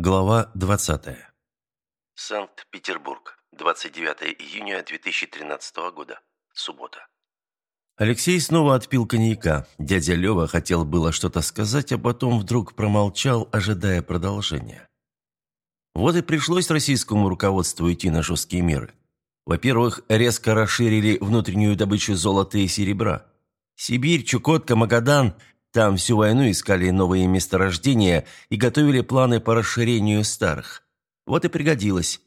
Глава 20. Санкт-Петербург, 29 июня 2013 года. Суббота. Алексей снова отпил коньяка. Дядя Лева хотел было что-то сказать, а потом вдруг промолчал, ожидая продолжения. Вот и пришлось российскому руководству идти на жесткие меры. Во-первых, резко расширили внутреннюю добычу золота и серебра. Сибирь, Чукотка, Магадан – там всю войну искали новые месторождения и готовили планы по расширению старых. Вот и пригодилось.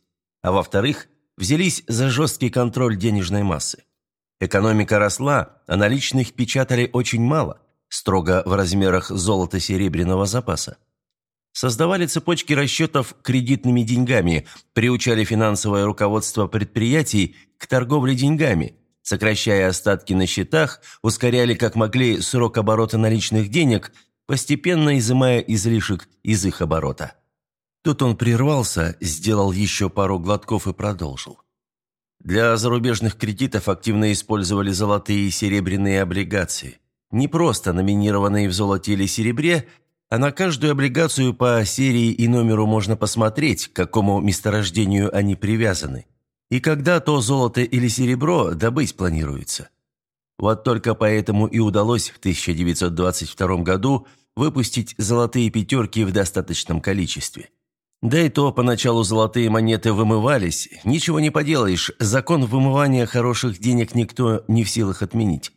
А во-вторых, взялись за жесткий контроль денежной массы. Экономика росла, а наличных печатали очень мало, строго в размерах золото-серебряного запаса. Создавали цепочки расчетов кредитными деньгами, приучали финансовое руководство предприятий к торговле деньгами – сокращая остатки на счетах, ускоряли как могли срок оборота наличных денег, постепенно изымая излишек из их оборота. Тут он прервался, сделал еще пару глотков и продолжил. Для зарубежных кредитов активно использовали золотые и серебряные облигации. Не просто номинированные в золоте или серебре, а на каждую облигацию по серии и номеру можно посмотреть, к какому месторождению они привязаны и когда то золото или серебро добыть планируется. Вот только поэтому и удалось в 1922 году выпустить золотые пятерки в достаточном количестве. Да и то поначалу золотые монеты вымывались, ничего не поделаешь, закон вымывания хороших денег никто не в силах отменить.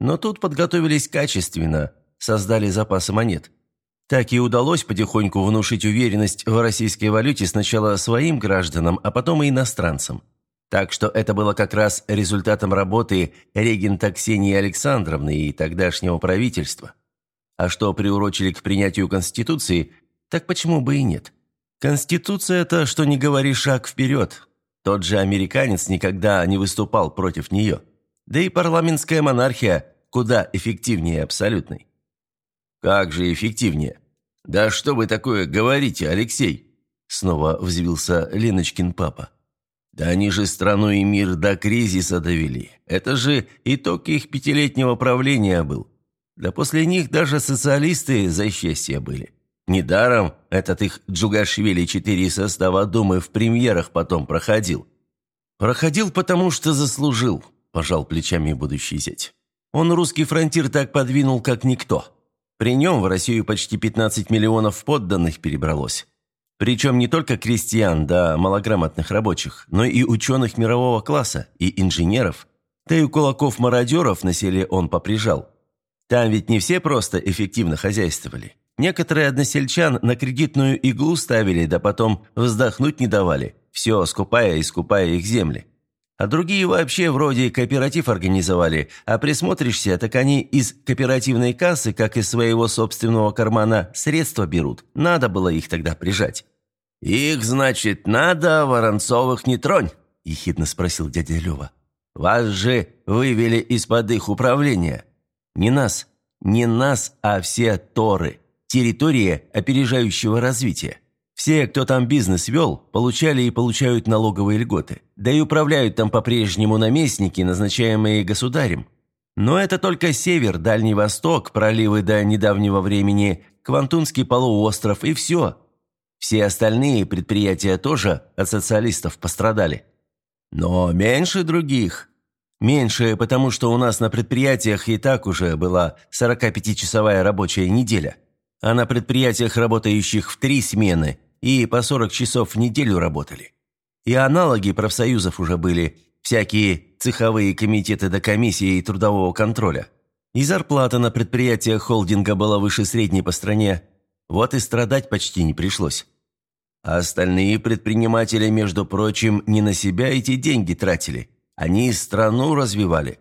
Но тут подготовились качественно, создали запасы монет. Так и удалось потихоньку внушить уверенность в российской валюте сначала своим гражданам, а потом и иностранцам. Так что это было как раз результатом работы регента Ксении Александровны и тогдашнего правительства. А что приурочили к принятию Конституции, так почему бы и нет? Конституция – это, что не говори, шаг вперед. Тот же американец никогда не выступал против нее. Да и парламентская монархия куда эффективнее абсолютной. «Как же эффективнее? Да что вы такое говорите, Алексей?» Снова взвился Леночкин папа. «Да они же страну и мир до кризиса довели. Это же итог их пятилетнего правления был. Да после них даже социалисты за счастье были. Недаром этот их Джугашвили четыре состава Думы в премьерах потом проходил. Проходил, потому что заслужил», – пожал плечами будущий зять. «Он русский фронтир так подвинул, как никто». При нем в Россию почти 15 миллионов подданных перебралось. Причем не только крестьян да малограмотных рабочих, но и ученых мирового класса, и инженеров. Да и кулаков-мародеров на селе он поприжал. Там ведь не все просто эффективно хозяйствовали. Некоторые односельчан на кредитную иглу ставили, да потом вздохнуть не давали, все скупая и скупая их земли. А другие вообще вроде кооператив организовали, а присмотришься, так они из кооперативной кассы, как из своего собственного кармана, средства берут. Надо было их тогда прижать». «Их, значит, надо, Воронцовых не тронь?» – ехидно спросил дядя Лева. «Вас же вывели из-под их управления. Не нас, не нас, а все Торы. Территория опережающего развития. Все, кто там бизнес вел, получали и получают налоговые льготы. Да и управляют там по-прежнему наместники, назначаемые государем. Но это только север, Дальний Восток, проливы до недавнего времени, Квантунский полуостров и все. Все остальные предприятия тоже от социалистов пострадали. Но меньше других. Меньше, потому что у нас на предприятиях и так уже была 45-часовая рабочая неделя. А на предприятиях, работающих в три смены, и по 40 часов в неделю работали. И аналоги профсоюзов уже были, всякие цеховые комитеты до комиссии и трудового контроля. И зарплата на предприятиях холдинга была выше средней по стране. Вот и страдать почти не пришлось. А остальные предприниматели, между прочим, не на себя эти деньги тратили. Они страну развивали.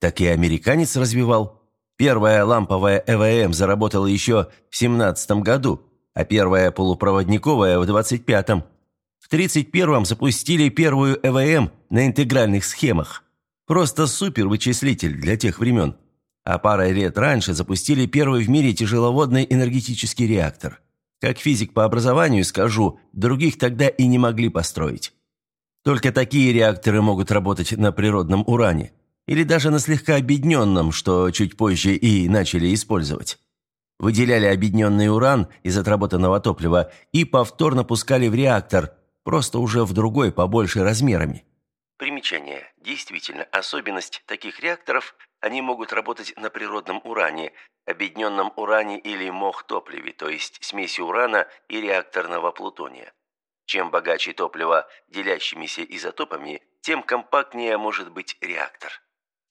Так и американец развивал. Первая ламповая ЭВМ заработала еще в 17 году – а первая полупроводниковая в 25-м. В 31-м запустили первую ЭВМ на интегральных схемах. Просто супер-вычислитель для тех времен. А парой лет раньше запустили первый в мире тяжеловодный энергетический реактор. Как физик по образованию скажу, других тогда и не могли построить. Только такие реакторы могут работать на природном уране. Или даже на слегка объединенном, что чуть позже и начали использовать. Выделяли объединенный уран из отработанного топлива и повторно пускали в реактор, просто уже в другой, побольше размерами. Примечание. Действительно, особенность таких реакторов – они могут работать на природном уране, объединенном уране или мох-топливе, то есть смеси урана и реакторного плутония. Чем богаче топливо делящимися изотопами, тем компактнее может быть реактор.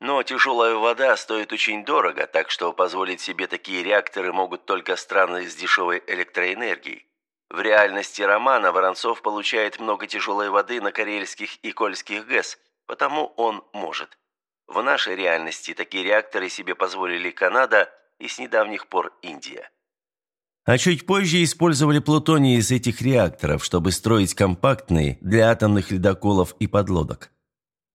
Но тяжелая вода стоит очень дорого, так что позволить себе такие реакторы могут только страны с дешевой электроэнергией. В реальности романа Воронцов получает много тяжелой воды на Карельских и Кольских ГЭС, потому он может. В нашей реальности такие реакторы себе позволили Канада и с недавних пор Индия. А чуть позже использовали плутоний из этих реакторов, чтобы строить компактные для атомных ледоколов и подлодок.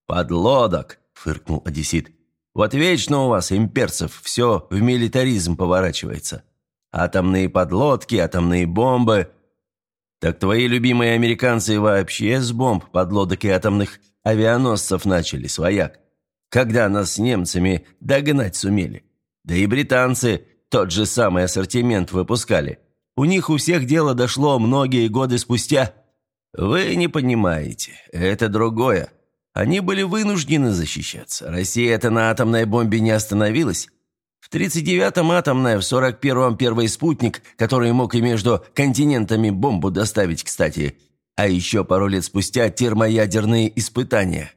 «Подлодок!» Фыркнул одессит. «Вот вечно у вас, имперцев, все в милитаризм поворачивается. Атомные подлодки, атомные бомбы. Так твои любимые американцы вообще с бомб, подлодок и атомных авианосцев начали, свояк. Когда нас с немцами догнать сумели. Да и британцы тот же самый ассортимент выпускали. У них у всех дело дошло многие годы спустя. Вы не понимаете, это другое. Они были вынуждены защищаться. Россия-то на атомной бомбе не остановилась. В 39-м атомная, в 41-м первый спутник, который мог и между континентами бомбу доставить, кстати. А еще пару лет спустя термоядерные испытания.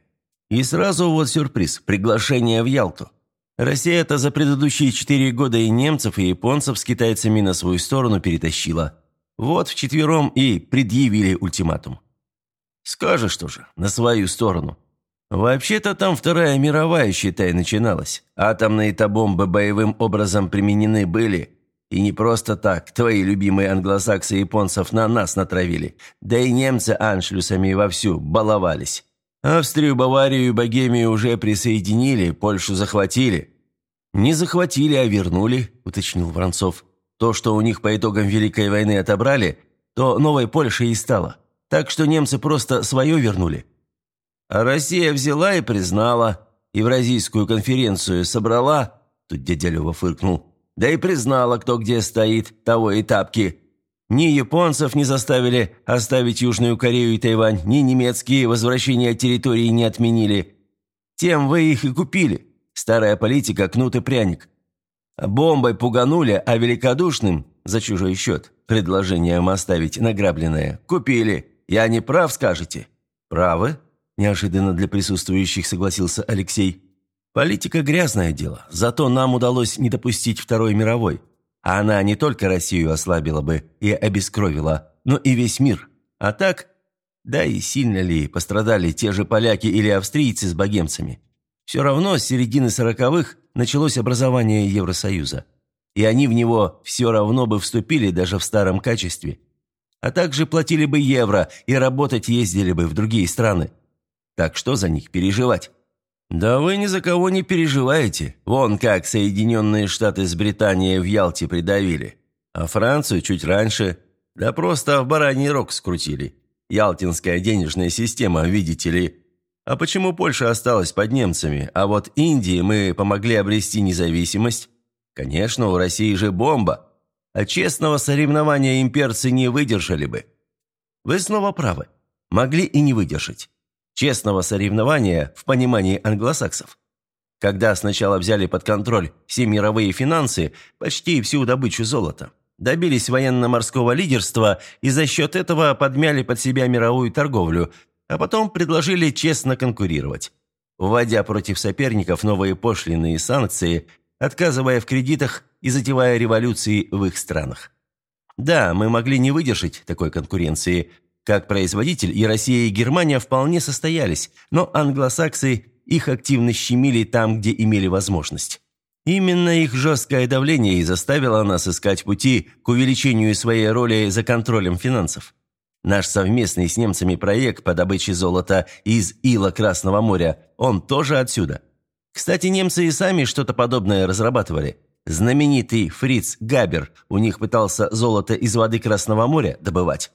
И сразу вот сюрприз – приглашение в Ялту. Россия-то за предыдущие четыре года и немцев, и японцев с китайцами на свою сторону перетащила. Вот вчетвером и предъявили ультиматум. Скажешь тоже, на свою сторону. Вообще-то там Вторая мировая, считай, начиналась. Атомные-то бомбы боевым образом применены были. И не просто так. Твои любимые англосаксы японцев на нас натравили. Да и немцы аншлюсами вовсю баловались. Австрию, Баварию и Богемию уже присоединили, Польшу захватили. «Не захватили, а вернули», – уточнил Воронцов. «То, что у них по итогам Великой войны отобрали, то новой Польшей и стало. Так что немцы просто свое вернули». А Россия взяла и признала, Евразийскую конференцию собрала, тут дядя Лёва фыркнул, да и признала, кто где стоит, того и тапки. Ни японцев не заставили оставить Южную Корею и Тайвань, ни немецкие возвращения территории не отменили. Тем вы их и купили. Старая политика, кнут и пряник. Бомбой пуганули, а великодушным, за чужой счет, предложением оставить награбленное, купили. Я не прав, скажете? Правы? Неожиданно для присутствующих согласился Алексей. «Политика – грязное дело, зато нам удалось не допустить Второй мировой. А она не только Россию ослабила бы и обескровила, но и весь мир. А так, да и сильно ли пострадали те же поляки или австрийцы с богемцами? Все равно с середины сороковых началось образование Евросоюза. И они в него все равно бы вступили даже в старом качестве. А также платили бы евро и работать ездили бы в другие страны. Так что за них переживать? Да вы ни за кого не переживаете. Вон как Соединенные Штаты с Британией в Ялте придавили. А Францию чуть раньше. Да просто в бараний рог скрутили. Ялтинская денежная система, видите ли. А почему Польша осталась под немцами, а вот Индии мы помогли обрести независимость? Конечно, у России же бомба. А честного соревнования имперцы не выдержали бы. Вы снова правы. Могли и не выдержать. Честного соревнования в понимании англосаксов. Когда сначала взяли под контроль все мировые финансы, почти всю добычу золота, добились военно-морского лидерства и за счет этого подмяли под себя мировую торговлю, а потом предложили честно конкурировать, вводя против соперников новые пошлины и санкции, отказывая в кредитах и затевая революции в их странах. Да, мы могли не выдержать такой конкуренции, как производитель и Россия, и Германия вполне состоялись, но англосаксы их активно щемили там, где имели возможность. Именно их жесткое давление и заставило нас искать пути к увеличению своей роли за контролем финансов. Наш совместный с немцами проект по добыче золота из ила Красного моря, он тоже отсюда. Кстати, немцы и сами что-то подобное разрабатывали. Знаменитый Фриц Габер у них пытался золото из воды Красного моря добывать.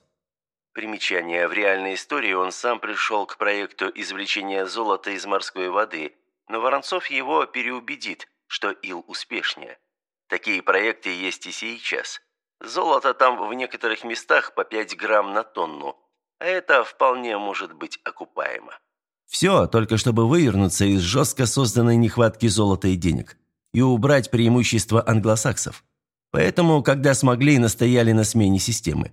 Примечание. В реальной истории он сам пришел к проекту извлечения золота из морской воды, но Воронцов его переубедит, что ил успешнее. Такие проекты есть и сейчас. Золото там в некоторых местах по 5 грамм на тонну, а это вполне может быть окупаемо. Все, только чтобы вывернуться из жестко созданной нехватки золота и денег и убрать преимущество англосаксов. Поэтому, когда смогли, настояли на смене системы.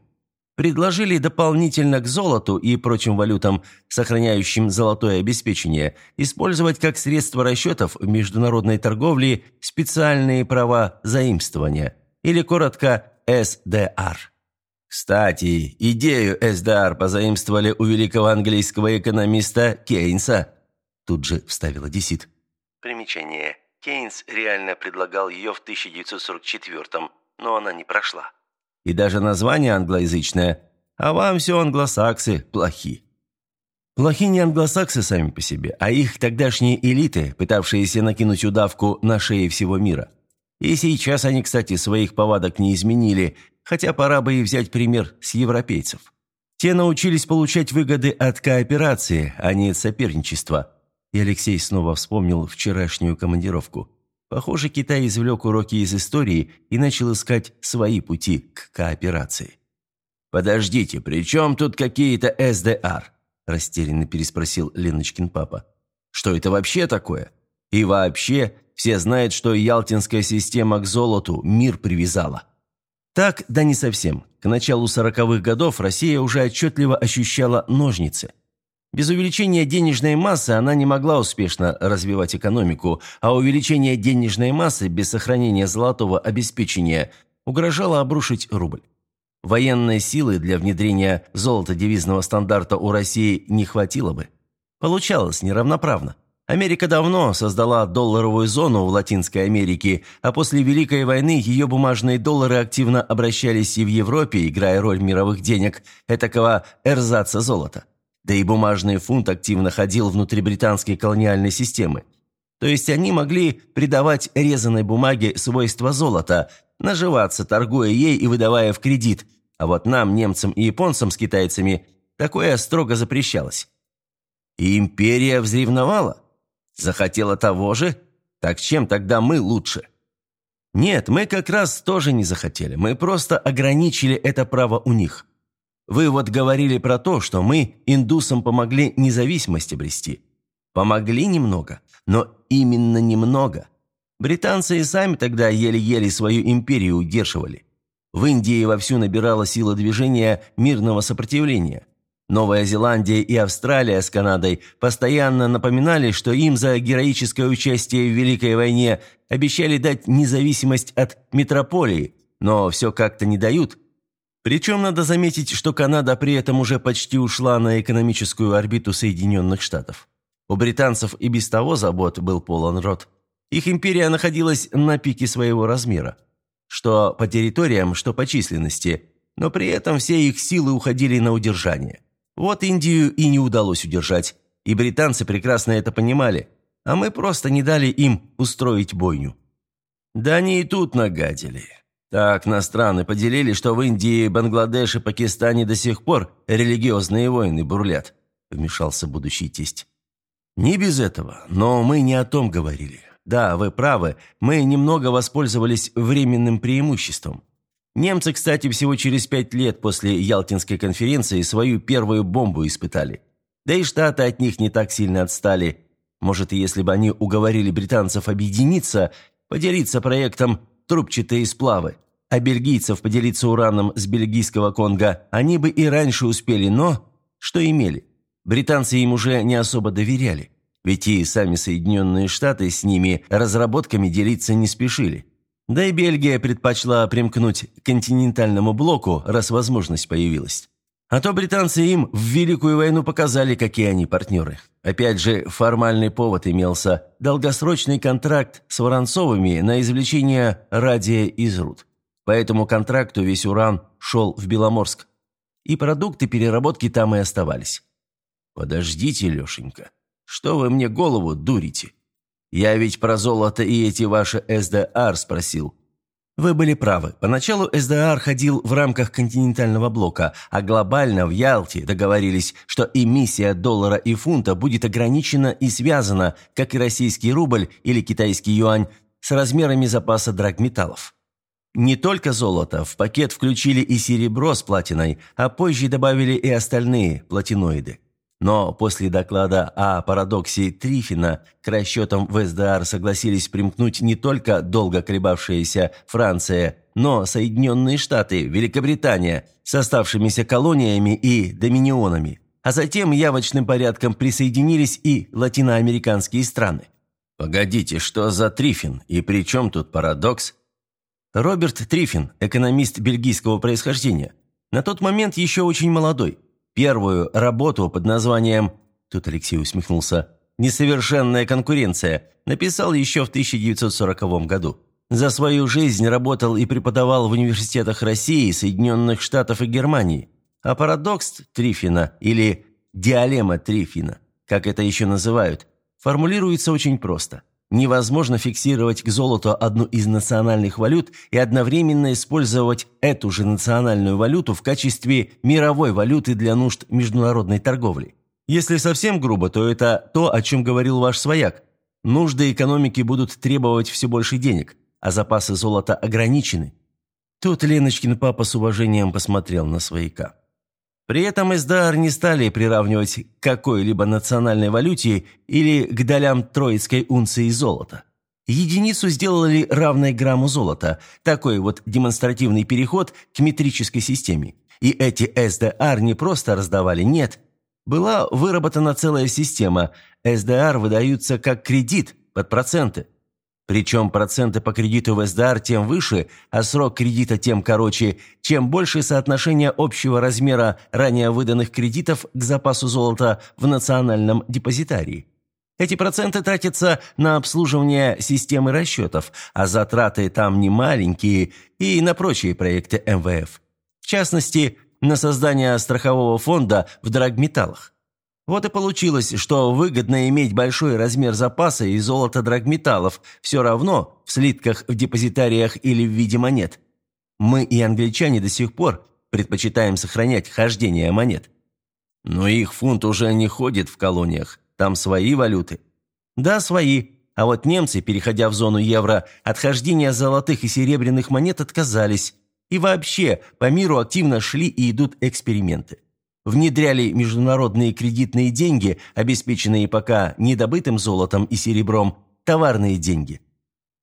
Предложили дополнительно к золоту и прочим валютам, сохраняющим золотое обеспечение, использовать как средство расчетов в международной торговле специальные права заимствования, или коротко СДР. Кстати, идею СДР позаимствовали у великого английского экономиста Кейнса. Тут же вставила Десит. Примечание. Кейнс реально предлагал ее в 1944 но она не прошла. И даже название англоязычное. А вам все англосаксы плохи. Плохи не англосаксы сами по себе, а их тогдашние элиты, пытавшиеся накинуть удавку на шеи всего мира. И сейчас они, кстати, своих повадок не изменили, хотя пора бы и взять пример с европейцев. Те научились получать выгоды от кооперации, а не от соперничества. И Алексей снова вспомнил вчерашнюю командировку. Похоже, Китай извлек уроки из истории и начал искать свои пути к кооперации. «Подождите, при чем тут какие-то СДР?» – растерянно переспросил Леночкин папа. «Что это вообще такое? И вообще, все знают, что ялтинская система к золоту мир привязала». Так, да не совсем. К началу сороковых годов Россия уже отчетливо ощущала ножницы – без увеличения денежной массы она не могла успешно развивать экономику, а увеличение денежной массы без сохранения золотого обеспечения угрожало обрушить рубль. Военной силы для внедрения золото-девизного стандарта у России не хватило бы. Получалось неравноправно. Америка давно создала долларовую зону в Латинской Америке, а после Великой войны ее бумажные доллары активно обращались и в Европе, играя роль мировых денег, этакого эрзаца золота. Да и бумажный фунт активно ходил внутри британской колониальной системы. То есть они могли придавать резаной бумаге свойства золота, наживаться, торгуя ей и выдавая в кредит, а вот нам, немцам и японцам с китайцами, такое строго запрещалось. И империя взревновала. Захотела того же? Так чем тогда мы лучше? Нет, мы как раз тоже не захотели. Мы просто ограничили это право у них. Вы вот говорили про то, что мы индусам помогли независимость обрести. Помогли немного, но именно немного. Британцы и сами тогда еле-еле свою империю удерживали. В Индии вовсю набирала сила движения мирного сопротивления. Новая Зеландия и Австралия с Канадой постоянно напоминали, что им за героическое участие в Великой войне обещали дать независимость от метрополии, но все как-то не дают – причем надо заметить, что Канада при этом уже почти ушла на экономическую орбиту Соединенных Штатов. У британцев и без того забот был полон рот. Их империя находилась на пике своего размера. Что по территориям, что по численности. Но при этом все их силы уходили на удержание. Вот Индию и не удалось удержать. И британцы прекрасно это понимали. А мы просто не дали им устроить бойню. Да они и тут нагадили. Так на страны поделили, что в Индии, Бангладеш и Пакистане до сих пор религиозные войны бурлят», – вмешался будущий тесть. «Не без этого, но мы не о том говорили. Да, вы правы, мы немного воспользовались временным преимуществом. Немцы, кстати, всего через пять лет после Ялтинской конференции свою первую бомбу испытали. Да и Штаты от них не так сильно отстали. Может, если бы они уговорили британцев объединиться, поделиться проектом «Трубчатые сплавы», а бельгийцев поделиться ураном с бельгийского Конго они бы и раньше успели, но что имели? Британцы им уже не особо доверяли, ведь и сами Соединенные Штаты с ними разработками делиться не спешили. Да и Бельгия предпочла примкнуть к континентальному блоку, раз возможность появилась. А то британцы им в Великую войну показали, какие они партнеры. Опять же, формальный повод имелся – долгосрочный контракт с Воронцовыми на извлечение радия из руд. По этому контракту весь уран шел в Беломорск. И продукты переработки там и оставались. «Подождите, Лешенька, что вы мне голову дурите? Я ведь про золото и эти ваши СДР спросил». Вы были правы. Поначалу СДР ходил в рамках континентального блока, а глобально в Ялте договорились, что эмиссия доллара и фунта будет ограничена и связана, как и российский рубль или китайский юань, с размерами запаса драгметаллов. Не только золото, в пакет включили и серебро с платиной, а позже добавили и остальные платиноиды. Но после доклада о парадоксе Трифина к расчетам в СДР согласились примкнуть не только долго колебавшаяся Франция, но Соединенные Штаты, Великобритания с оставшимися колониями и доминионами, а затем явочным порядком присоединились и латиноамериканские страны. Погодите, что за Трифин и при чем тут парадокс? Роберт Трифин, экономист бельгийского происхождения, на тот момент еще очень молодой. Первую работу под названием, тут Алексей усмехнулся, «Несовершенная конкуренция» написал еще в 1940 году. За свою жизнь работал и преподавал в университетах России, Соединенных Штатов и Германии. А парадокс Трифина, или диалема Трифина, как это еще называют, формулируется очень просто – Невозможно фиксировать к золоту одну из национальных валют и одновременно использовать эту же национальную валюту в качестве мировой валюты для нужд международной торговли. Если совсем грубо, то это то, о чем говорил ваш свояк. Нужды экономики будут требовать все больше денег, а запасы золота ограничены. Тут Леночкин папа с уважением посмотрел на свояка. При этом СДР не стали приравнивать к какой-либо национальной валюте или к долям троицкой унции золота. Единицу сделали равной грамму золота, такой вот демонстративный переход к метрической системе. И эти СДР не просто раздавали, нет. Была выработана целая система. СДР выдаются как кредит под проценты. Причем проценты по кредиту в СДР тем выше, а срок кредита тем короче, чем больше соотношение общего размера ранее выданных кредитов к запасу золота в национальном депозитарии. Эти проценты тратятся на обслуживание системы расчетов, а затраты там не маленькие и на прочие проекты МВФ. В частности, на создание страхового фонда в драгметаллах. Вот и получилось, что выгодно иметь большой размер запаса и золото драгметаллов, все равно в слитках в депозитариях или в виде монет. Мы и англичане до сих пор предпочитаем сохранять хождение монет. Но их фунт уже не ходит в колониях, там свои валюты. Да, свои, а вот немцы, переходя в зону евро, от хождения золотых и серебряных монет отказались. И вообще, по миру активно шли и идут эксперименты внедряли международные кредитные деньги, обеспеченные пока недобытым золотом и серебром, товарные деньги.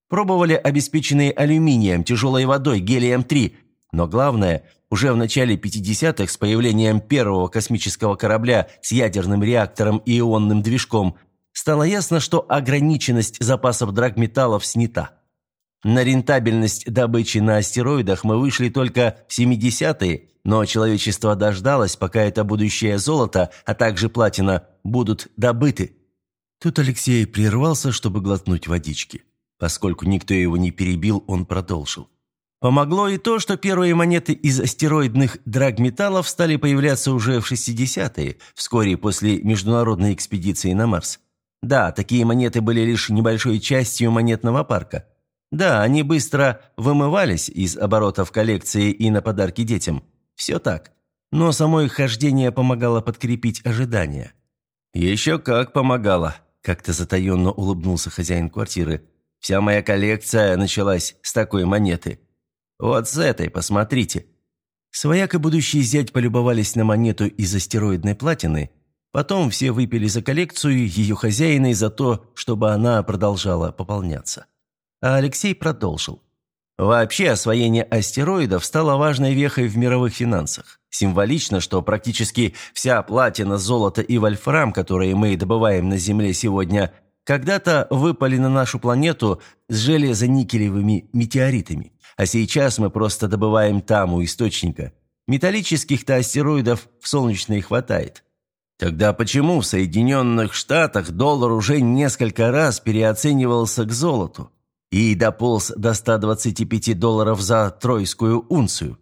Пробовали обеспеченные алюминием, тяжелой водой, гелием-3, но главное, уже в начале 50-х с появлением первого космического корабля с ядерным реактором и ионным движком стало ясно, что ограниченность запасов драгметаллов снята. На рентабельность добычи на астероидах мы вышли только в 70-е, но человечество дождалось, пока это будущее золото, а также платина, будут добыты. Тут Алексей прервался, чтобы глотнуть водички. Поскольку никто его не перебил, он продолжил. Помогло и то, что первые монеты из астероидных драгметаллов стали появляться уже в 60-е, вскоре после международной экспедиции на Марс. Да, такие монеты были лишь небольшой частью монетного парка. Да, они быстро вымывались из оборотов коллекции и на подарки детям. Все так. Но само их хождение помогало подкрепить ожидания. «Еще как помогало», – как-то затаенно улыбнулся хозяин квартиры. «Вся моя коллекция началась с такой монеты. Вот с этой, посмотрите». Свояк и будущий зять полюбовались на монету из астероидной платины. Потом все выпили за коллекцию ее хозяина и за то, чтобы она продолжала пополняться. А Алексей продолжил. Вообще, освоение астероидов стало важной вехой в мировых финансах. Символично, что практически вся платина, золото и вольфрам, которые мы добываем на Земле сегодня, когда-то выпали на нашу планету с железоникелевыми метеоритами. А сейчас мы просто добываем там, у источника. Металлических-то астероидов в Солнечной хватает. Тогда почему в Соединенных Штатах доллар уже несколько раз переоценивался к золоту? И дополз до 125 долларов за тройскую унцию.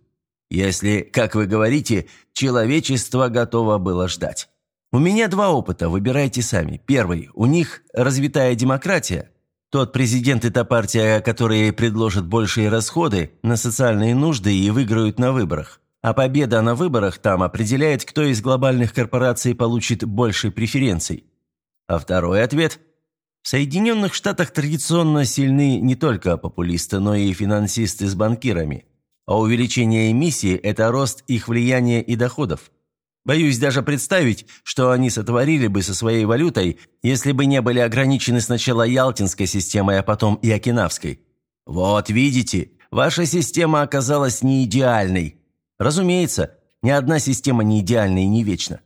Если, как вы говорите, человечество готово было ждать. У меня два опыта, выбирайте сами. Первый, у них развитая демократия. Тот президент и та партия, которые предложат большие расходы на социальные нужды и выиграют на выборах. А победа на выборах там определяет, кто из глобальных корпораций получит больше преференций. А второй ответ – в Соединенных Штатах традиционно сильны не только популисты, но и финансисты с банкирами. А увеличение эмиссии – это рост их влияния и доходов. Боюсь даже представить, что они сотворили бы со своей валютой, если бы не были ограничены сначала Ялтинской системой, а потом и Окинавской. Вот видите, ваша система оказалась не идеальной. Разумеется, ни одна система не идеальна и не вечна.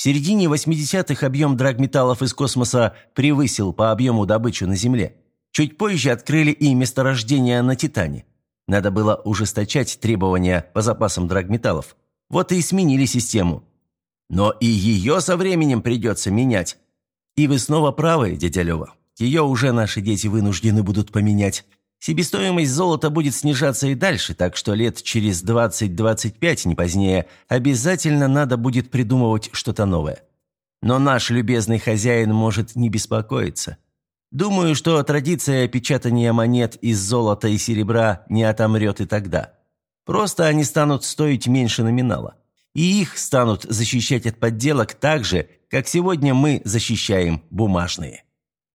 В середине 80-х объем драгметаллов из космоса превысил по объему добычу на Земле. Чуть позже открыли и месторождения на Титане. Надо было ужесточать требования по запасам драгметаллов. Вот и сменили систему. Но и ее со временем придется менять. И вы снова правы, дядя Лева. Ее уже наши дети вынуждены будут поменять. Себестоимость золота будет снижаться и дальше, так что лет через 20-25, не позднее, обязательно надо будет придумывать что-то новое. Но наш любезный хозяин может не беспокоиться. Думаю, что традиция печатания монет из золота и серебра не отомрет и тогда. Просто они станут стоить меньше номинала. И их станут защищать от подделок так же, как сегодня мы защищаем бумажные.